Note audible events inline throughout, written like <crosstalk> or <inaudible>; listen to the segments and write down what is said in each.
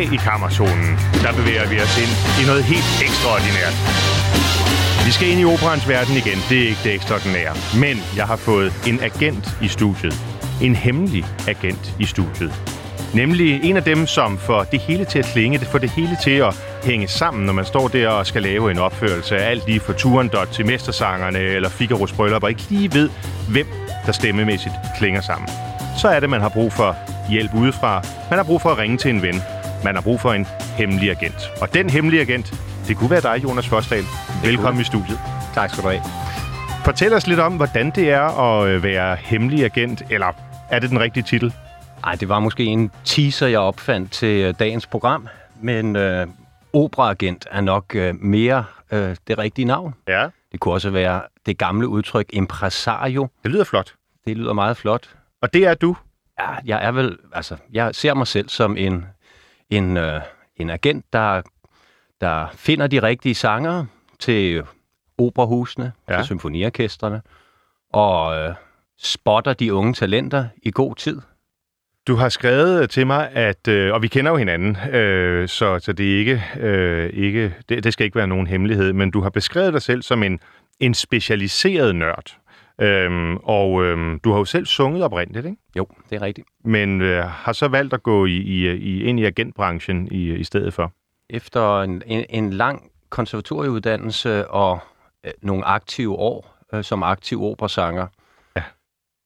I dag i Kammerzonen, der bevæger vi os ind i noget helt ekstraordinært. Vi skal ind i operans verden igen, det er ikke det ekstraordinære. Men jeg har fået en agent i studiet. En hemmelig agent i studiet. Nemlig en af dem, som får det hele til at klinge, det får det hele til at hænge sammen, når man står der og skal lave en opførelse af alt lige fra Turandot til Mestersangerne eller Figaro's Bryllup, og ikke lige ved, hvem der stemmemæssigt klinger sammen. Så er det, man har brug for hjælp udefra. Man har brug for at ringe til en ven. Man har brug for en hemmelig agent. Og den hemmelige agent, det kunne være dig, Jonas Forsdal. Velkommen i studiet. Tak skal du have. Fortæl os lidt om, hvordan det er at øh, være hemmelig agent, eller er det den rigtige titel? Ej, det var måske en teaser, jeg opfandt til øh, dagens program, men øh, operaagent er nok øh, mere øh, det rigtige navn. Ja. Det kunne også være det gamle udtryk impresario. Det lyder flot. Det lyder meget flot. Og det er du? Ja, jeg er vel, altså, jeg ser mig selv som en, en, øh, en agent, der, der finder de rigtige sanger til operahusene, ja. Til symfoniorkestrene, og øh, spotter de unge talenter i god tid. Du har skrevet til mig, at, øh, og vi kender jo hinanden, øh, så, så det er ikke, øh, ikke det, det skal ikke være nogen hemmelighed, men du har beskrevet dig selv som en, en specialiseret nørd. Øhm, og øhm, du har jo selv sunget oprindeligt, ikke? Jo, det er rigtigt. men øh, har så valgt at gå i, i, i, ind i agentbranchen i, i stedet for. Efter en, en, en lang konservatorieuddannelse og øh, nogle aktive år øh, som aktiv operasanger, Ja.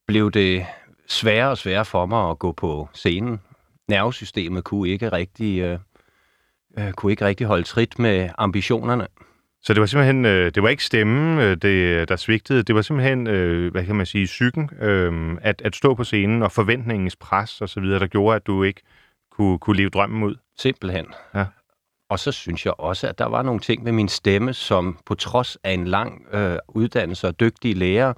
blev det sværere og sværere for mig at gå på scenen. Nervesystemet kunne ikke rigtig, øh, øh, kunne ikke rigtig holde trit med ambitionerne. Så det var simpelthen, øh, det var ikke stemmen, øh, det, der svigtede, det var simpelthen, øh, hvad kan man sige, psyken, øh, at, at stå på scenen og forventningens pres og så videre, der gjorde, at du ikke kunne, kunne leve drømmen ud. Simpelthen. Ja. Og så synes jeg også, at der var nogle ting med min stemme, som på trods af en lang øh, uddannelse og dygtige lærer,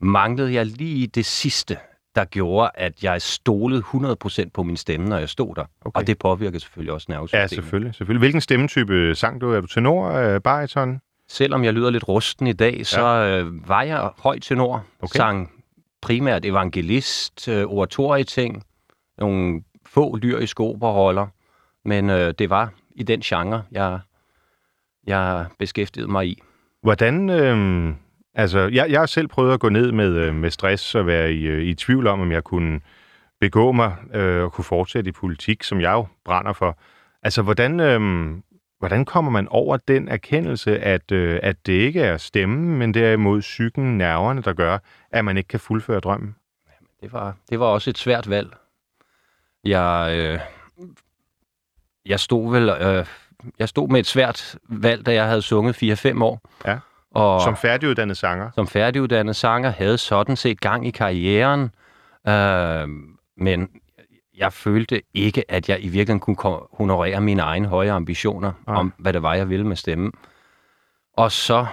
manglede jeg lige det sidste, der gjorde, at jeg stolede 100% på min stemme, når jeg stod der. Okay. Og det påvirker selvfølgelig også nervesystemet. Ja, selvfølgelig, selvfølgelig. Hvilken stemmetype sang du? Er du tenor, øh, bariton? Selvom jeg lyder lidt rusten i dag, så øh, var jeg højt tenor. Okay. Sang primært evangelist, øh, oratorieting, nogle få lyriske operroller. Men øh, det var i den genre, jeg, jeg beskæftigede mig i. Hvordan, øh, altså, jeg, jeg har selv prøvet at gå ned med, øh, med stress og være i, øh, i tvivl om, om jeg kunne begå mig øh, og kunne fortsætte i politik, som jeg jo brænder for. Altså, hvordan, øh, hvordan kommer man over den erkendelse, at, øh, at det ikke er stemmen, men derimod psyken, nerverne, der gør, at man ikke kan fuldføre drømmen? Det var, det var også et svært valg. Jeg, øh, jeg stod vel øh, jeg stod med et svært valg, da jeg havde sunget 4-5 år. Ja. Og Som færdiguddannet sanger? som færdiguddannet sanger havde sådan set gang i karrieren, øh, men jeg følte ikke, at jeg i virkeligheden kunne honorere mine egne høje ambitioner Nej. om, hvad det var, jeg ville med stemmen. Og så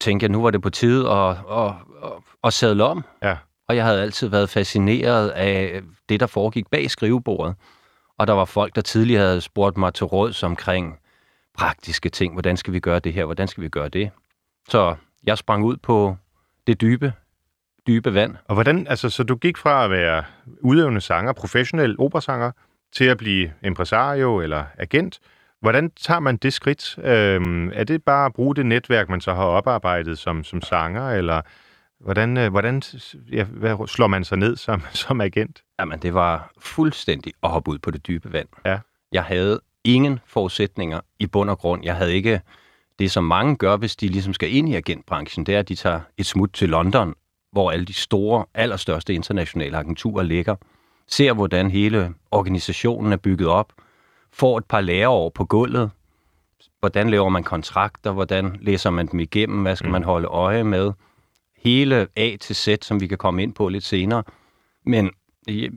tænkte jeg, nu var det på tide at, at, at, at sadle om. Ja. Og jeg havde altid været fascineret af det, der foregik bag skrivebordet. Og der var folk, der tidligere havde spurgt mig til råds omkring praktiske ting. Hvordan skal vi gøre det her? Hvordan skal vi gøre det? Så jeg sprang ud på det dybe, dybe vand. Og hvordan, altså, så du gik fra at være udøvende sanger, professionel operasanger, til at blive impresario eller agent. Hvordan tager man det skridt? Øhm, er det bare at bruge det netværk, man så har oparbejdet som, som sanger, eller hvordan, øh, hvordan ja, hvad, slår man sig ned som, <laughs> som agent? Jamen, det var fuldstændig at hoppe ud på det dybe vand. Ja. Jeg havde ingen forudsætninger i bund og grund. Jeg havde ikke det, som mange gør, hvis de ligesom skal ind i agentbranchen, det er, at de tager et smut til London, hvor alle de store, allerstørste internationale agenturer ligger, ser, hvordan hele organisationen er bygget op, får et par læreår på gulvet, hvordan laver man kontrakter, hvordan læser man dem igennem, hvad skal Mm. man holde øje med, hele A til Z, som vi kan komme ind på lidt senere. Men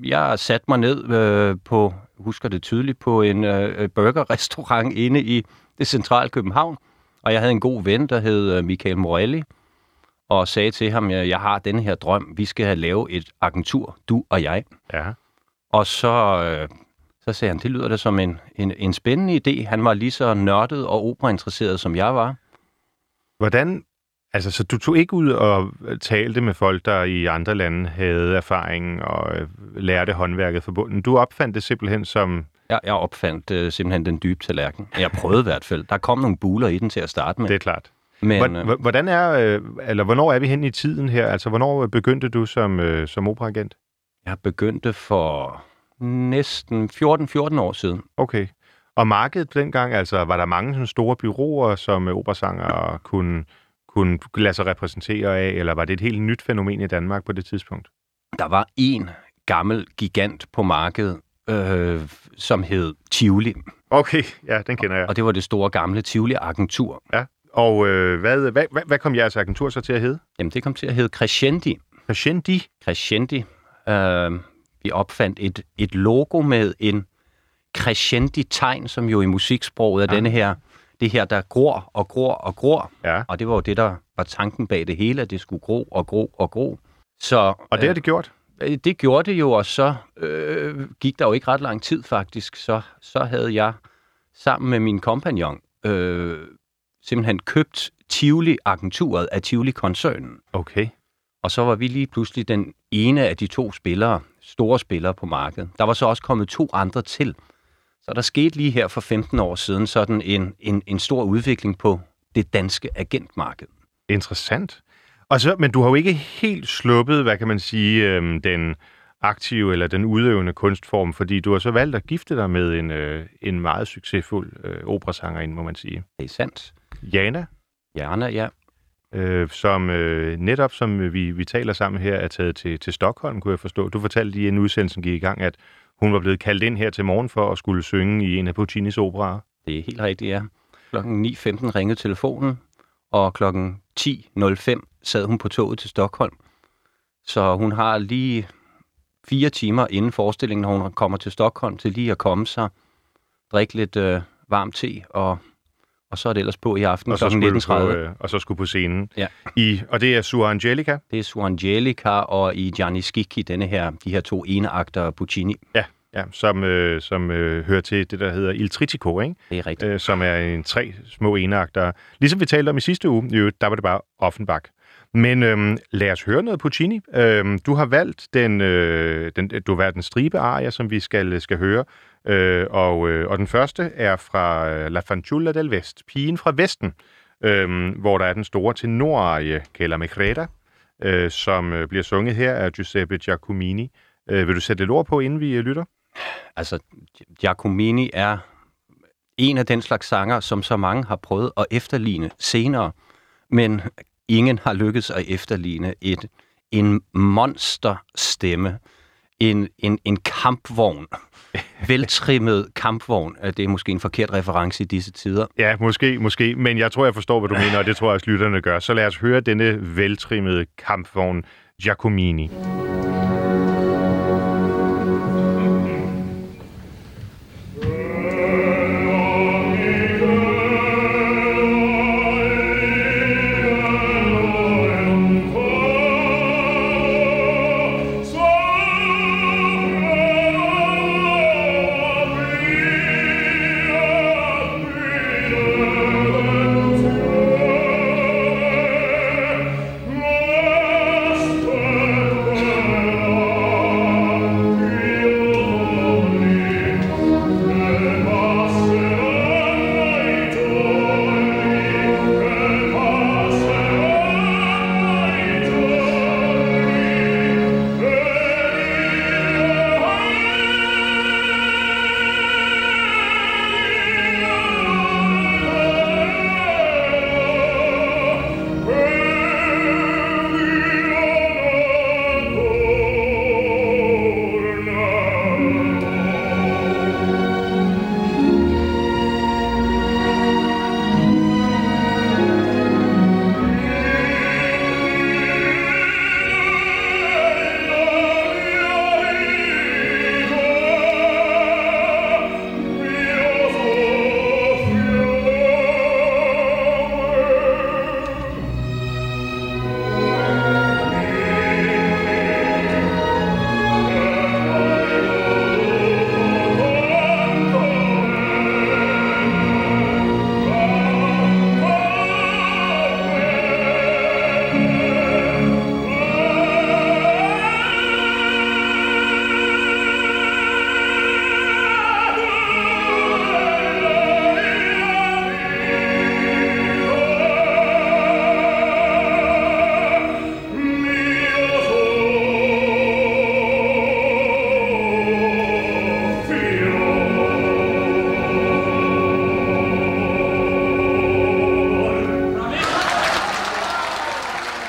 jeg satte mig ned øh, på, husker det tydeligt, på en øh, burgerrestaurant inde i det centrale København, og jeg havde en god ven, der hed øh, Michael Morelli, og sagde til ham, at jeg har denne her drøm, vi skal have lave et agentur, du og jeg. Ja. Og så, øh, så sagde han, det lyder da som en, en, en spændende idé. Han var lige så nørdet og operainteresseret, som jeg var. Hvordan, altså, så du tog ikke ud og talte med folk, der i andre lande havde erfaring og øh, lærte håndværket forbundet. Du opfandt det simpelthen som, Jeg, jeg opfandt øh, simpelthen den dybe tallerken. Jeg prøvede i hvert fald. Der kom nogle buler i den til at starte med. Det er klart. Men, øh, Hvor- Hvordan er, øh, eller hvornår er vi hen i tiden her? Altså, hvornår begyndte du som, øh, som operaagent? jeg begyndte for næsten 14-14 år siden. Okay. Og markedet dengang, altså, var der mange sådan store byråer, som øh, operasanger kunne, kunne lade sig repræsentere af, eller var det et helt nyt fænomen i Danmark på det tidspunkt? Der var en gammel gigant på markedet, øh, som hed Tivoli. Okay, ja, den kender jeg. Og det var det store gamle Tivoli-agentur. Ja. Og øh, hvad, hvad, hvad, hvad kom jeres agentur så til at hedde? Jamen, det kom til at hedde Crescendi. Crescendi. Crescendi. Øh, vi opfandt et, et logo med en crescendi-tegn, som jo i musiksproget er Ja. denne her, det her, der gror og gror og gror. Ja. Og det var jo det, der var tanken bag det hele, at det skulle gro og gro og gro. Så Og det har det gjort. Øh, det gjorde det jo, og så øh, gik der jo ikke ret lang tid faktisk. Så, så havde jeg sammen med min kompagnon øh, simpelthen købt Tivoli-agenturet af Tivoli-koncernen. Okay. Og så var vi lige pludselig den ene af de to spillere, store spillere på markedet. Der var så også kommet to andre til. Så der skete lige her for 15 år siden sådan en, en, en stor udvikling på det danske agentmarked. Interessant. Og så, men du har jo ikke helt sluppet, hvad kan man sige, øhm, den aktive eller den udøvende kunstform, fordi du har så valgt at gifte dig med en, øh, en meget succesfuld øh, operasangerinde, må man sige. Det er sandt. Jana, Jana, ja. øh, som øh, netop som vi, vi taler sammen her, er taget til, til Stockholm, kunne jeg forstå. Du fortalte lige, inden udsendelsen gik i gang, at hun var blevet kaldt ind her til morgen for at skulle synge i en af Puccinis operaer. Det er helt rigtigt, ja. Klokken 9.15 ringede telefonen, og klokken 10.05 sad hun på toget til Stockholm. Så hun har lige fire timer inden forestillingen, når hun kommer til Stockholm, til lige at komme sig, drikke lidt øh, varm te, og, og så er det ellers på i aften Og kl. skulle 19.30. du på, øh, og så skulle på scenen. Ja. I, og det er Sua Angelica. Det er Su Angelica og i Gianni Schicchi, denne her, de her to eneakter af Puccini. Ja, som, øh, som øh, hører til det, der hedder Il Tritico, ikke? Det er rigtigt. Øh, som er en tre små enagter. Ligesom vi talte om i sidste uge, jo, der var det bare Offenbach. Men øhm, lad os høre noget Puccini. Øhm, du har valgt den, øh, den, du har valgt den stribe aria, som vi skal, skal høre. Øh, og, øh, og den første er fra øh, La Fanciulla del Vest, pigen fra Vesten, øh, hvor der er den store tenorarie, Kella Megreda, øh, som øh, bliver sunget her af Giuseppe Giacomini. Øh, vil du sætte lidt ord på, inden vi øh, lytter? Altså, Giacomini er en af den slags sanger, som så mange har prøvet at efterligne senere, men ingen har lykkedes at efterligne et, en monsterstemme, en, en, en kampvogn, <laughs> veltrimmet kampvogn. Det er måske en forkert reference i disse tider. Ja, måske, måske, men jeg tror, jeg forstår, hvad du mener, og det tror jeg også, lytterne gør. Så lad os høre denne veltrimmede kampvogn Giacomini. Thank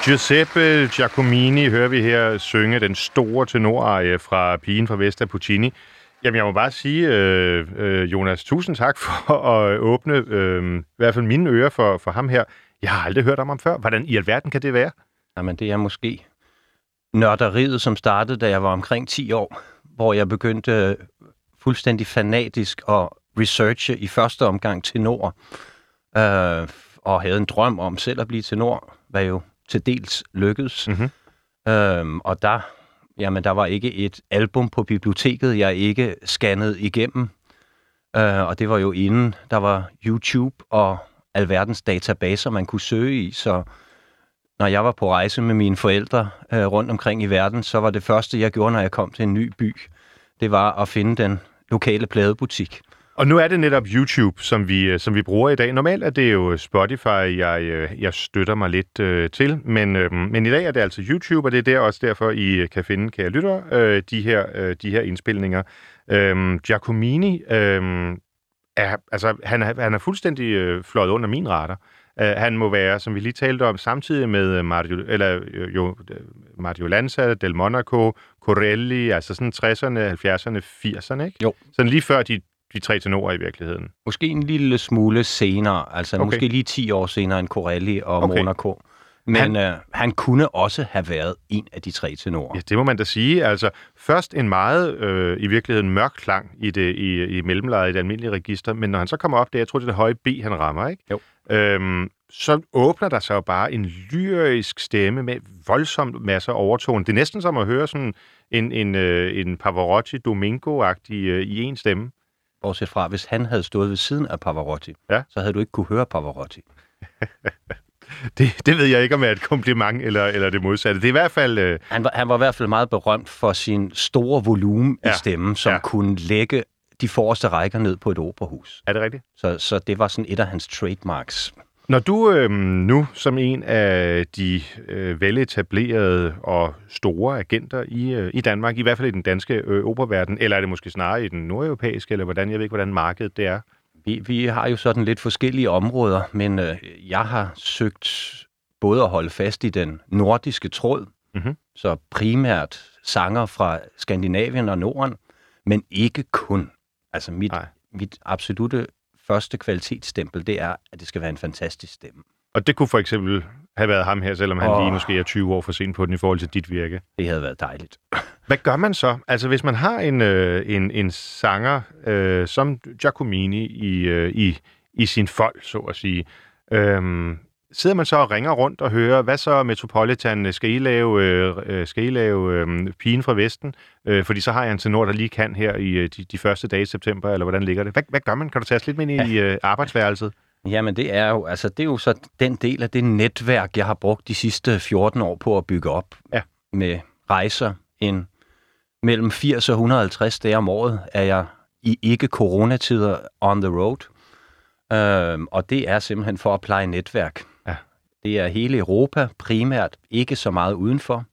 Giuseppe Giacomini hører vi her synge den store tenorarie fra Pigen fra Vesta Puccini. Jamen, jeg må bare sige, øh, øh, Jonas, tusind tak for <laughs> at åbne øh, i hvert fald mine ører for, for ham her. Jeg har aldrig hørt om ham før. Hvordan i alverden kan det være? Jamen, det er måske nørderiet, som startede, da jeg var omkring 10 år, hvor jeg begyndte øh, fuldstændig fanatisk at researche i første omgang tenor, øh, og havde en drøm om selv at blive tenor, hvad jo til dels lykkedes. Mhm. Øhm, og der, jamen, der var ikke et album på biblioteket, jeg ikke scannede igennem. Øh, og det var jo inden, der var YouTube og alverdens databaser, man kunne søge i. Så når jeg var på rejse med mine forældre øh, rundt omkring i verden, så var det første, jeg gjorde, når jeg kom til en ny by, det var at finde den lokale pladebutik. Og nu er det netop YouTube, som vi, øh, som vi bruger i dag. Normalt er det jo Spotify, jeg, øh, jeg støtter mig lidt øh, til, men, øh, men i dag er det altså YouTube, og det er der også derfor, I øh, kan finde, kære lytter, øh, de, her, øh, de her indspilninger. Øh, Giacomini, øh, er, altså, han, er, han er fuldstændig øh, fløjet under min radar. Uh, han må være, som vi lige talte om, samtidig med Mario, eller, jo, Mario Lanza, Del Monaco, Corelli, altså sådan 60'erne, 70'erne, 80'erne, ikke? Jo. Sådan lige før de, de tre tenorer i virkeligheden. Måske en lille smule senere, altså Okay. måske lige 10 år senere end Corelli og Okay. Monaco. Men Han- øh, han kunne også have været en af de tre tenorer. Ja, det må man da sige. Altså, først en meget, øh, i virkeligheden, mørk klang i, det, i, i mellemlejet i det almindelige register, men når han så kommer op der, jeg tror, det er det høje B, han rammer, ikke? Jo. Øhm, så åbner der sig jo bare en lyrisk stemme med voldsomt masser af overtone. Det er næsten som at høre sådan en, en, øh, en Pavarotti Domingo-agtig øh, i en stemme. Bortset fra, hvis han havde stået ved siden af Pavarotti, Ja. så havde du ikke kunne høre Pavarotti. <laughs> Det, det ved jeg ikke, om er et kompliment eller, eller det modsatte. Det er i hvert fald... Øh, Han var, han var i hvert fald meget berømt for sin store volumen Ja. i stemmen, som ja. kunne lægge de forreste rækker ned på et operahus. er det rigtigt? Så, så det var sådan et af hans trademarks. Når du øh, nu som en af de øh, veletablerede og store agenter i, øh, i Danmark, i hvert fald i den danske øh, operaverden, eller er det måske snarere i den nordeuropæiske, eller hvordan, jeg ved ikke, hvordan markedet det er. Vi, vi har jo sådan lidt forskellige områder, men øh, jeg har søgt både at holde fast i den nordiske tråd, Mhm. så primært sanger fra Skandinavien og Norden, men ikke kun. Altså mit, mit absolute første kvalitetsstempel, det er, at det skal være en fantastisk stemme. Og det kunne for eksempel have været ham her, selvom han Åh. lige måske er 20 år for sent på den i forhold til dit virke. Det havde været dejligt. <laughs> Hvad gør man så? Altså hvis man har en, øh, en, en sanger øh, som Giacomini i, øh, i, i sin fold, så at sige, øh, sidder man så og ringer rundt og hører, hvad så Metropolitan, skal I lave, øh, øh, skal I lave øh, Pigen fra Vesten? Øh, fordi så har jeg en tenor, der lige kan her i øh, de, de første dage i september, eller hvordan ligger det? Hvad, hvad gør man? Kan du tage os lidt med ind i øh, arbejdsværelset? Jamen det er jo, altså det er jo så den del af det netværk, jeg har brugt de sidste 14 år på at bygge op. Ja. Med rejser en mellem 80 og 150 dage om året er jeg i ikke-coronatider on the road. Øhm, og det er simpelthen for at pleje netværk. Det er hele Europa primært, ikke så meget udenfor.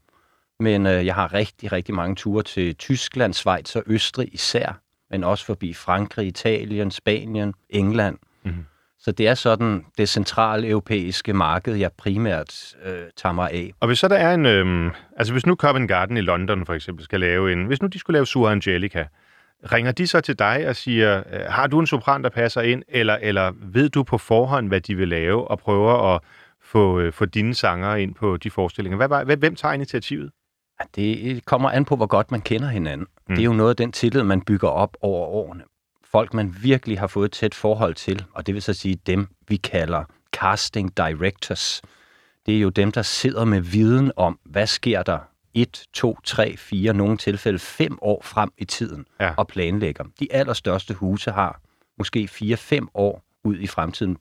Men øh, jeg har rigtig, rigtig mange ture til Tyskland, Schweiz og Østrig især, men også forbi Frankrig, Italien, Spanien, England. Mhm. Så det er sådan det centrale europæiske marked, jeg primært øh, tager mig af. Og hvis så der er en... Øhm, altså hvis nu Covent Garden i London for eksempel skal lave en... Hvis nu de skulle lave Sura Angelica, ringer de så til dig og siger, øh, har du en sopran, der passer ind, eller, eller ved du på forhånd, hvad de vil lave, og prøver at få, øh, få dine sanger ind på de forestillinger? Hvad, var- hvem, tager initiativet? Ja, Det kommer an på, hvor godt man kender hinanden. Mm. Det er jo noget af den tillid, man bygger op over årene. Folk, man virkelig har fået et tæt forhold til, og det vil så sige dem, vi kalder casting directors. Det er jo dem, der sidder med viden om, hvad sker der 1, 2, 3, 4, nogle tilfælde 5 år frem i tiden, Ja. og planlægger. De allerstørste huse har måske 4-5 år ud i fremtiden,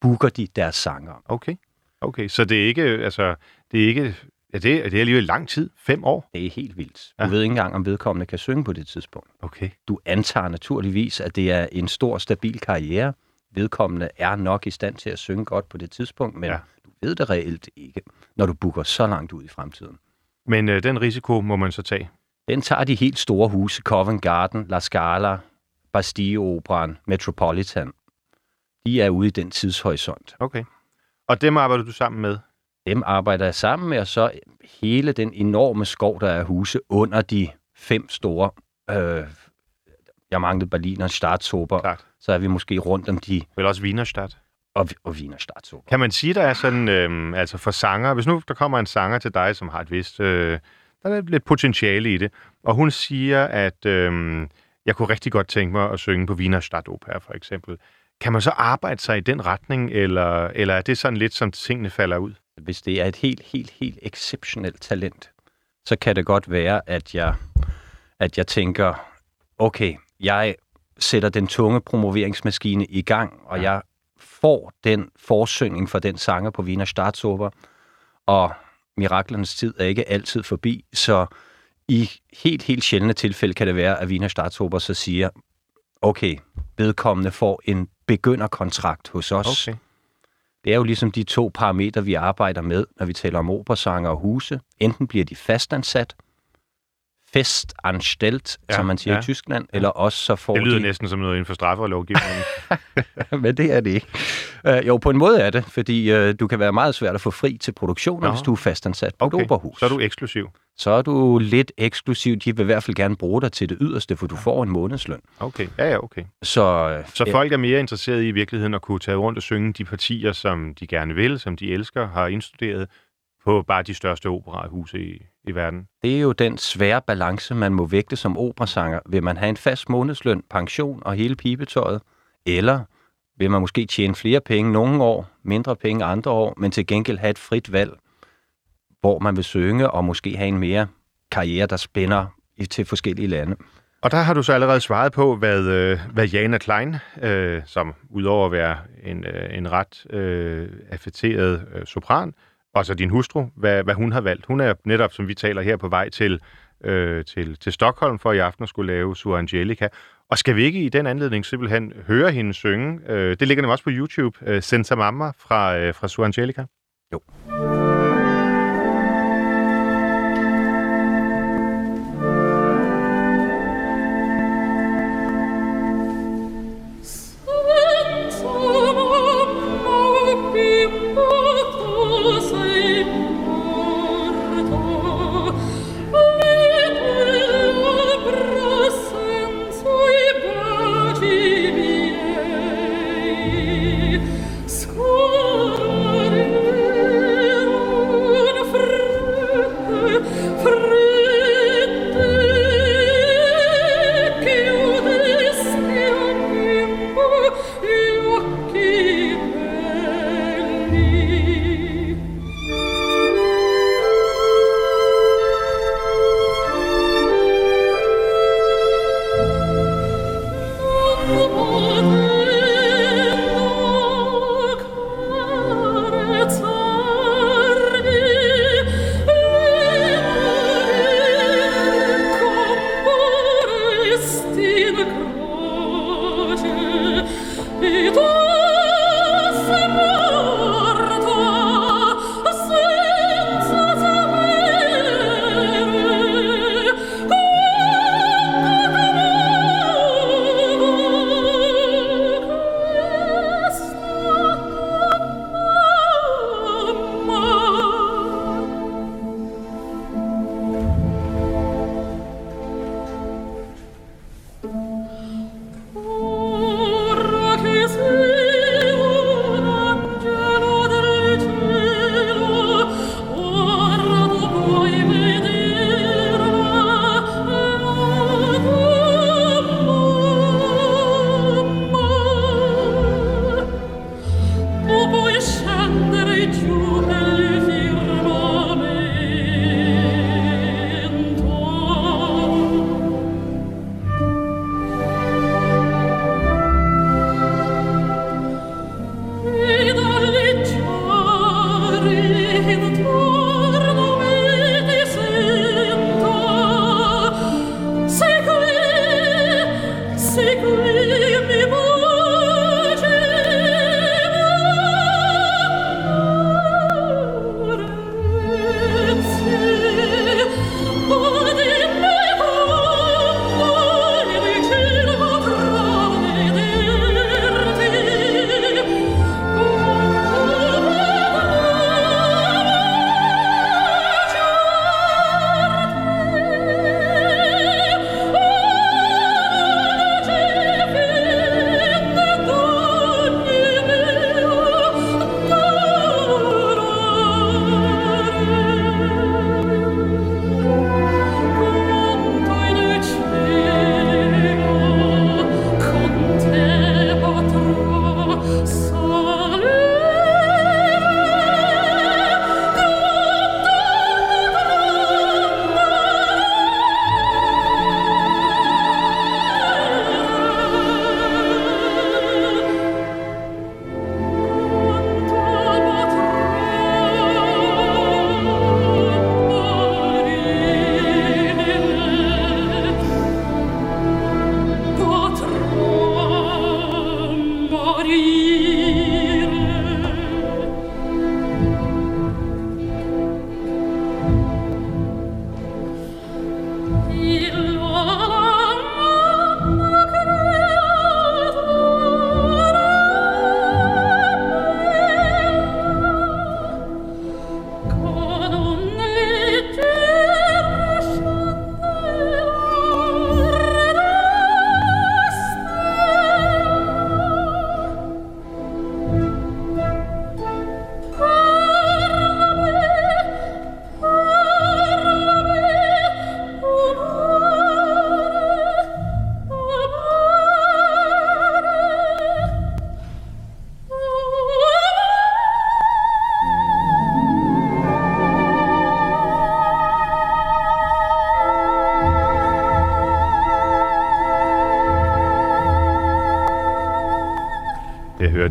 booker de deres sanger. Okay. Okay, så det er ikke... Altså, det er ikke... Ja, det, er- det er alligevel lang tid. Fem år? Det er helt vildt. Ja. Du ved ikke engang, om vedkommende kan synge på det tidspunkt. Okay. Du antager naturligvis, at det er en stor, stabil karriere. Vedkommende er nok i stand til at synge godt på det tidspunkt, men Ja. ja. du ved det reelt ikke, når du booker så langt ud i fremtiden. Men øh, den risiko må man så tage. Den tager de helt store huse, Covent Garden, La Scala, Bastille Operan, Metropolitan. De er ude i den tidshorisont. Okay. Og dem arbejder du sammen med? Dem arbejder jeg sammen med, og så hele den enorme skov, der er huse under de fem store... Øh, jeg manglede Berlin og Startsober, Klart. så er vi måske rundt om de... Vel også Wienerstadt. Og, og Wiener Startsober. Kan man sige, der er sådan, øh, altså for sanger, hvis nu der kommer en sanger til dig, som har et vist, øh, der er lidt potentiale i det, og hun siger, at øh, jeg kunne rigtig godt tænke mig at synge på Wiener Stadtoper for eksempel. Kan man så arbejde sig i den retning, eller, eller er det sådan lidt, som tingene falder ud? Hvis det er et helt, helt, helt exceptionelt talent, så kan det godt være, at jeg, at jeg tænker, okay, jeg sætter den tunge promoveringsmaskine i gang, og jeg får den forsøgning for den sanger på Wiener Staatsoper, og miraklernes tid er ikke altid forbi, så i helt, helt sjældne tilfælde kan det være, at Wiener Staatsoper så siger, okay, vedkommende får en begynderkontrakt hos os. Okay. Det er jo ligesom de to parametre, vi arbejder med, når vi taler om operasanger og huse. Enten bliver de fastansat, festanstelt, Ja, som man siger ja, i Tyskland, ja. eller også så får Det lyder de... næsten som noget inden for straffelovgivningen. <laughs> Men det er det ikke. Uh, jo, på en måde er det, fordi uh, du kan være meget svært at få fri til produktioner, Nå. hvis du er fastansat på Okay, et operahus. så er du eksklusiv. Så er du lidt eksklusiv. De vil i hvert fald gerne bruge dig til det yderste, for du får en månedsløn. Okay, ja, ja, okay. Så, Så folk er mere interesserede i i virkeligheden at kunne tage rundt og synge de partier, som de gerne vil, som de elsker, har indstuderet på bare de største operahuse i, i verden. Det er jo den svære balance, man må vægte som operasanger. Vil man have en fast månedsløn, pension og hele pibetøjet? Eller vil man måske tjene flere penge nogle år, mindre penge andre år, men til gengæld have et frit valg, hvor man vil synge og måske have en mere karriere, der spænder i- til forskellige lande? Og der har du så allerede svaret på, hvad, øh, hvad Jana Klein, øh, som udover at være en, øh, en ret øh, affetteret øh, sopran, og så din hustru, hvad, hvad hun har valgt. Hun er netop, som vi taler her, på vej til, øh, til, til Stockholm for i aften at skulle lave Sur Angelica. Og skal vi ikke i den anledning simpelthen høre hende synge? Øh, det ligger nemlig også på YouTube. Øh, Senza Mamma fra, øh, fra Sur Angelica. Jo.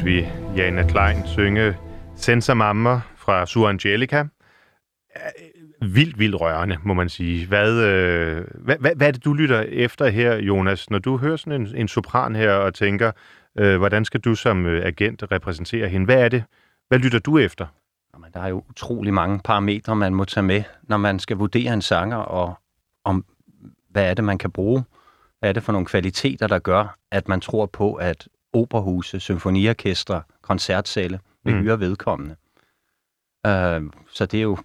Vi Jana Klein synge Senza Mamma fra Sur Angelica. Øh, vildt, vildt rørende, må man sige. Hvad, øh, hvad, hvad, hvad er det, du lytter efter her, Jonas, når du hører sådan en, en sopran her og tænker, øh, hvordan skal du som øh, agent repræsentere hende? Hvad er det? Hvad lytter du efter? Jamen, der er jo utrolig mange parametre, man må tage med, når man skal vurdere en sanger, og om hvad er det, man kan bruge. Hvad er det for nogle kvaliteter, der gør, at man tror på, at operahuse, symfoniorkestre, koncertsale vil mm. hyre vedkommende. Uh, så det er jo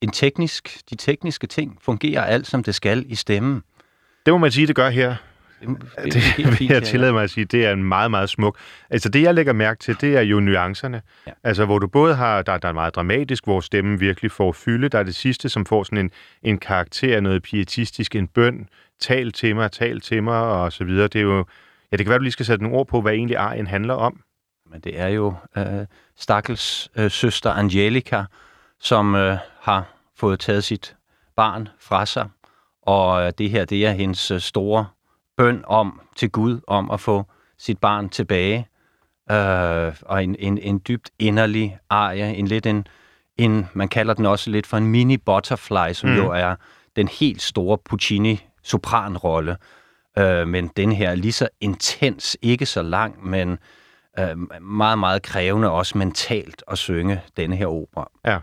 en teknisk, de tekniske ting fungerer alt, som det skal i stemmen. Det må man sige, det gør her. Det, det, det vil jeg tillade mig at sige, det er en meget, meget smuk. Altså det, jeg lægger mærke til, det er jo nuancerne. Ja. Altså hvor du både har, der, der er meget dramatisk, hvor stemmen virkelig får fylde. Der er det sidste, som får sådan en, en karakter, noget pietistisk, en bøn, tal til mig, tal til mig, og så videre. Det er jo, Ja, det kan være, du lige skal sætte nogle ord på, hvad egentlig arien handler om. Men det er jo øh, Stakkels øh, søster Angelica, som øh, har fået taget sit barn fra sig. Og øh, det her, det er hendes øh, store bøn om til Gud, om at få sit barn tilbage. Øh, og en, en, en dybt inderlig arie, en lidt en, en, man kalder den også lidt for en mini butterfly, som mm. jo er den helt store Puccini sopranrolle. Øh, men den her er lige så intens, ikke så lang, men øh, meget, meget krævende også mentalt at synge denne her opera. Ja,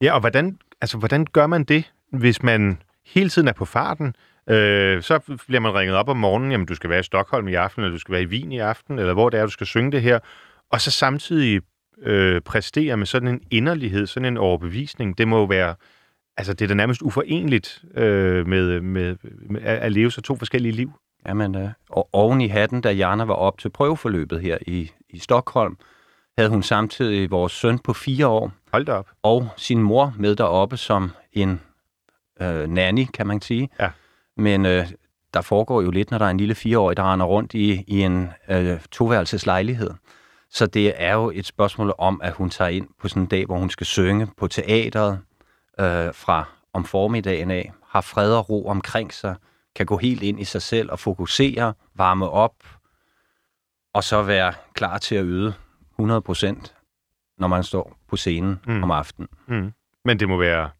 ja og hvordan, altså, hvordan gør man det, hvis man hele tiden er på farten? Øh, så bliver man ringet op om morgenen, jamen du skal være i Stockholm i aften, eller du skal være i Wien i aften, eller hvor det er, du skal synge det her, og så samtidig øh, præstere med sådan en inderlighed, sådan en overbevisning. Det må jo være altså det er da nærmest uforenligt øh, med, med, med at leve så to forskellige liv. Jamen, øh, og oven i hatten, da Jana var op til prøveforløbet her i, i Stockholm, havde hun samtidig vores søn på fire år. Hold op. Og sin mor med deroppe som en øh, nanny, kan man sige. Ja. Men øh, der foregår jo lidt, når der er en lille fireårig, der render rundt i, i en øh, toværelseslejlighed. Så det er jo et spørgsmål om, at hun tager ind på sådan en dag, hvor hun skal synge på teateret, øh, fra om formiddagen af, har fred og ro omkring sig, kan gå helt ind i sig selv og fokusere, varme op, og så være klar til at yde 100 procent, når man står på scenen mm. om aftenen. Mm. Men det må være,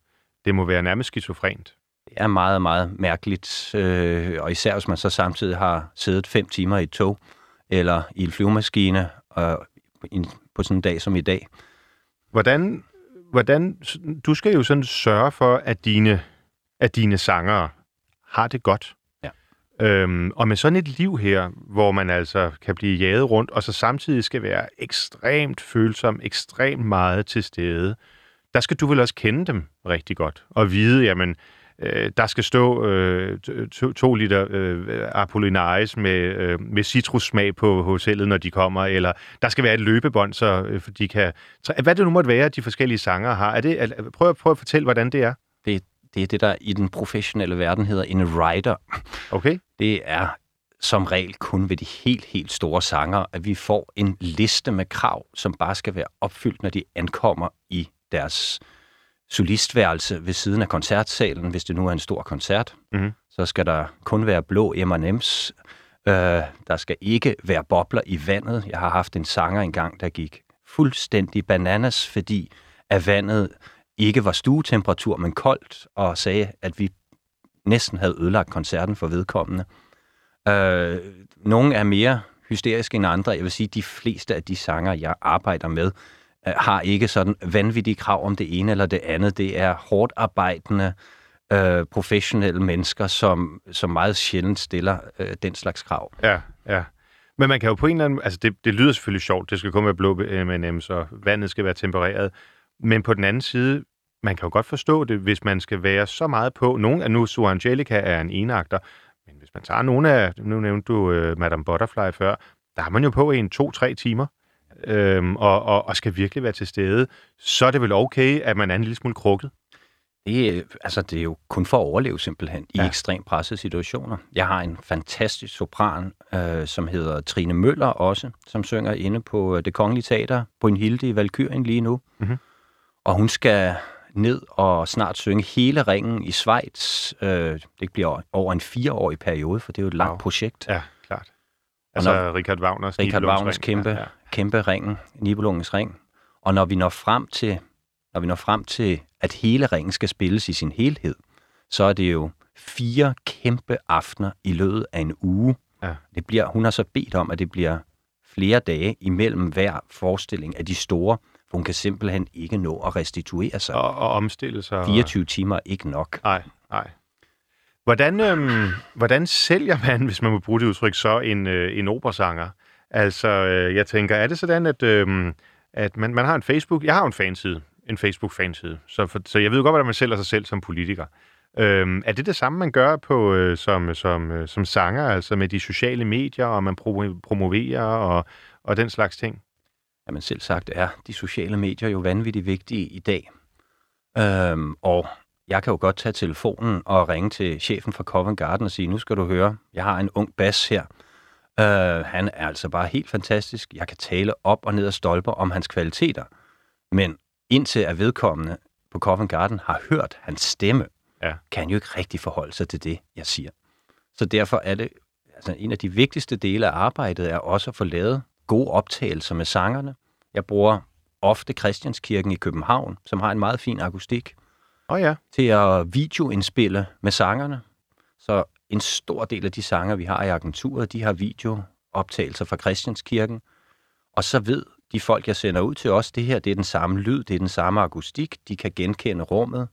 det må være nærmest skizofrent. Det er meget, meget mærkeligt, øh, og især hvis man så samtidig har siddet fem timer i et tog, eller i en flyvemaskine, og på sådan en dag som i dag. Hvordan hvordan, du skal jo sådan sørge for, at dine, at dine sangere har det godt. Ja. Øhm, og med sådan et liv her, hvor man altså kan blive jaget rundt, og så samtidig skal være ekstremt følsom, ekstremt meget til stede, der skal du vel også kende dem rigtig godt, og vide, jamen, øh, der skal stå øh, to, to liter øh, Apollinaris med, øh, med citrussmag på hotellet, når de kommer, eller der skal være et løbebånd, så øh, de kan... Hvad det nu måtte være, de forskellige sanger har. Er det, prøv, prøv at fortælle, hvordan det er. Det, det er det, der i den professionelle verden hedder en writer. Okay. Det er som regel kun ved de helt, helt store sanger, at vi får en liste med krav, som bare skal være opfyldt, når de ankommer i deres solistværelse ved siden af koncertsalen, hvis det nu er en stor koncert. Mm-hmm. Så skal der kun være blå M&M's. Øh, der skal ikke være bobler i vandet. Jeg har haft en sanger engang, der gik fuldstændig bananas, fordi at vandet ikke var stuetemperatur, men koldt, og sagde, at vi næsten havde ødelagt koncerten for vedkommende. Øh, nogle er mere hysteriske end andre. Jeg vil sige, at de fleste af de sanger, jeg arbejder med, Øh, har ikke sådan vanvittige krav om det ene eller det andet. Det er hårdt arbejdende, øh, professionelle mennesker, som, som meget sjældent stiller øh, den slags krav. Ja, ja. Men man kan jo på en eller anden... Altså, det, det lyder selvfølgelig sjovt. Det skal kun være blå M&M, så vandet skal være tempereret. Men på den anden side, man kan jo godt forstå det, hvis man skal være så meget på. Nogle af nu, Sue Angelica er en enagter, men hvis man tager nogle af... Nu nævnte du uh, Madame Butterfly før. Der har man jo på en to-tre timer øhm, og, og, og skal virkelig være til stede. Så er det vel okay, at man er en lille smule krukket? Det, altså, det er jo kun for at overleve simpelthen i ja. ekstremt pressede situationer. Jeg har en fantastisk sopran, øh, som hedder Trine Møller også, som synger inde på øh, det kongelige teater på en hilde i Valkyrien lige nu. Mm-hmm. Og hun skal ned og snart synge hele ringen i Schweiz. Øh, det bliver over en fireårig periode, for det er jo et langt wow. projekt. Ja, Altså når, Richard Wagners, Richard Wagners kæmpe, ja, ja. kæmpe ringen, Nibelungens ring. Og når vi når frem til, når vi når frem til at hele ringen skal spilles i sin helhed, så er det jo fire kæmpe aftener i løbet af en uge. Ja. Det bliver, hun har så bedt om, at det bliver flere dage imellem hver forestilling af de store, for hun kan simpelthen ikke nå at restituere sig. Og, og omstille sig. 24 timer er ikke nok. Nej, nej. Hvordan, øhm, hvordan sælger man, hvis man må bruge det udtryk, så en, øh, en operasanger? Altså, øh, jeg tænker, er det sådan, at, øh, at man, man har en Facebook... Jeg har en fanside, en Facebook-fanside. Så, for, så jeg ved godt, hvordan man sælger sig selv som politiker. Øhm, er det det samme, man gør på øh, som, som, øh, som sanger, altså med de sociale medier, og man pro- promoverer og, og den slags ting? Jamen selv sagt er de sociale medier jo vanvittigt vigtige i dag. Øhm, og jeg kan jo godt tage telefonen og ringe til chefen for Covent Garden og sige, nu skal du høre, jeg har en ung bas her. Øh, han er altså bare helt fantastisk. Jeg kan tale op og ned af stolper om hans kvaliteter. Men indtil at vedkommende på Covent Garden har hørt hans stemme, ja. kan han jo ikke rigtig forholde sig til det, jeg siger. Så derfor er det, altså en af de vigtigste dele af arbejdet er også at få lavet gode optagelser med sangerne. Jeg bruger ofte Christianskirken i København, som har en meget fin akustik, oh ja. til at videoindspille med sangerne. Så en stor del af de sanger, vi har i agenturet, de har videooptagelser fra Christianskirken. Og så ved de folk, jeg sender ud til os, det her, det er den samme lyd, det er den samme akustik, de kan genkende rummet.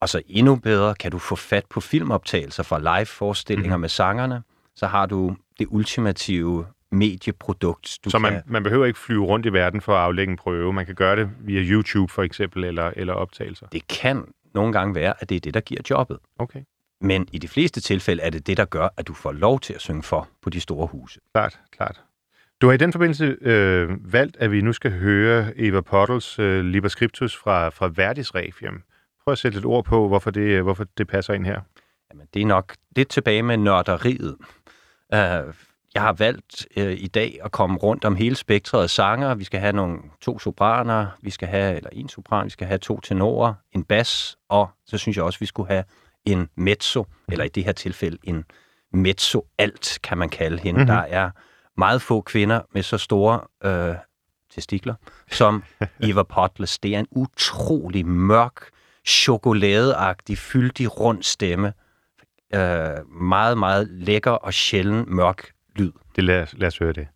Og så endnu bedre kan du få fat på filmoptagelser fra live-forestillinger mm-hmm. med sangerne. Så har du det ultimative medieprodukt. Du så man, kan... man behøver ikke flyve rundt i verden for at aflægge en prøve. Man kan gøre det via YouTube for eksempel, eller, eller optagelser. Det kan nogle gange være, at det er det, der giver jobbet. Okay. Men i de fleste tilfælde er det det, der gør, at du får lov til at synge for på de store huse. Klart, klart. Du har i den forbindelse øh, valgt, at vi nu skal høre Eva Pottels øh, Liber Scriptus fra, fra Verdis Requiem. Prøv at sætte lidt ord på, hvorfor det, hvorfor det passer ind her. Jamen, det er nok lidt tilbage med nørderiet. Uh, jeg har valgt øh, i dag at komme rundt om hele spektret af sanger. Vi skal have nogle to sopraner, vi skal have, eller en sopran, vi skal have to tenorer, en bas, og så synes jeg også, vi skulle have en mezzo, eller i det her tilfælde en mezzo alt, kan man kalde hende. Mm-hmm. Der er meget få kvinder med så store øh, testikler som <laughs> Eva Potles. Det er en utrolig mørk, chokoladeagtig, fyldig, rund stemme. Øh, meget, meget lækker og sjælden mørk lyd. Det lad, lad os høre det.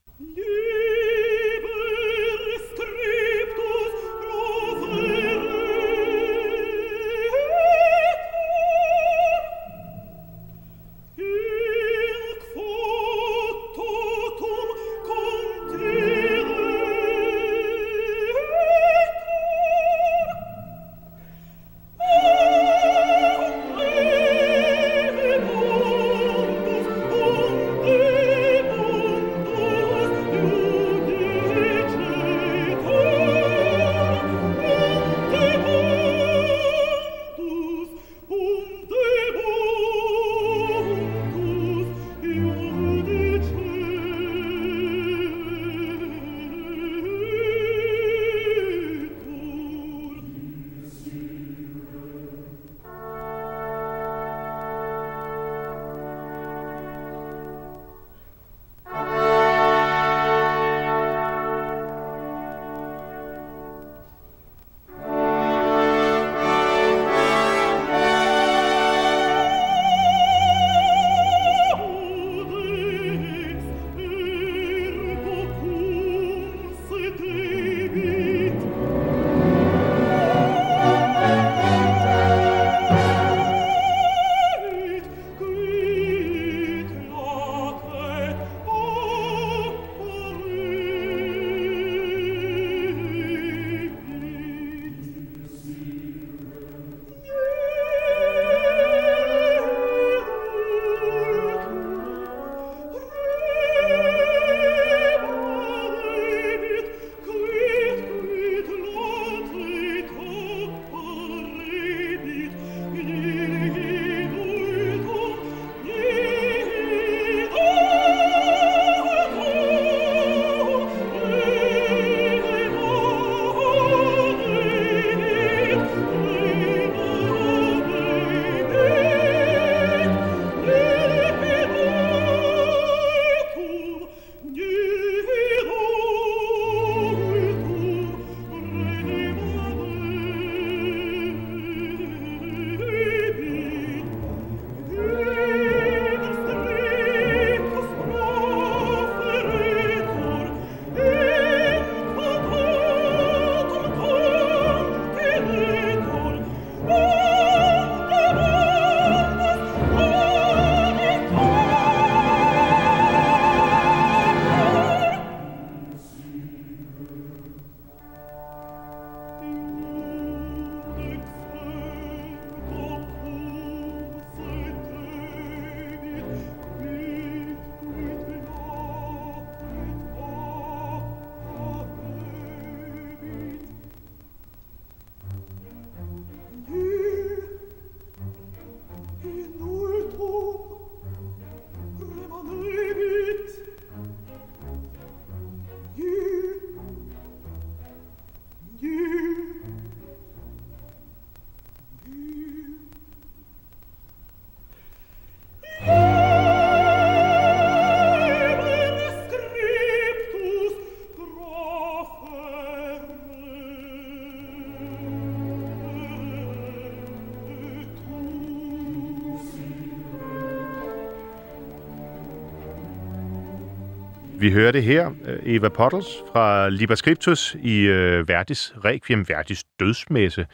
Vi hører det her, øh, Eva Pottles fra Liber Scriptus i øh, Verdis Requiem, Verdis dødsmesse.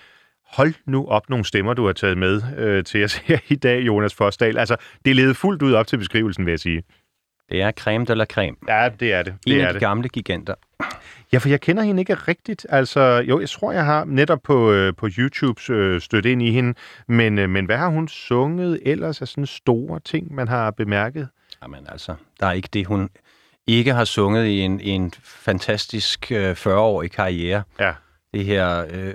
Hold nu op nogle stemmer, du har taget med øh, til os <laughs> her i dag, Jonas Forsdal. Altså, det leder fuldt ud op til beskrivelsen, vil jeg sige. Det er creme de la creme. Ja, det er det. det en er af de det. gamle giganter. Ja, for jeg kender hende ikke rigtigt. Altså, jo, jeg tror, jeg har netop på, øh, på YouTube øh, stødt ind i hende. Men, øh, men hvad har hun sunget ellers af sådan store ting, man har bemærket? Jamen altså, der er ikke det, hun ikke har sunget i en, i en fantastisk øh, 40-årig karriere. Ja. Det her, øh,